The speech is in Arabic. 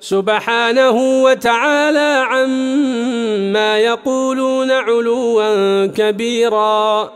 سبحانه وتعالى عما يقولون علوا كبيرا.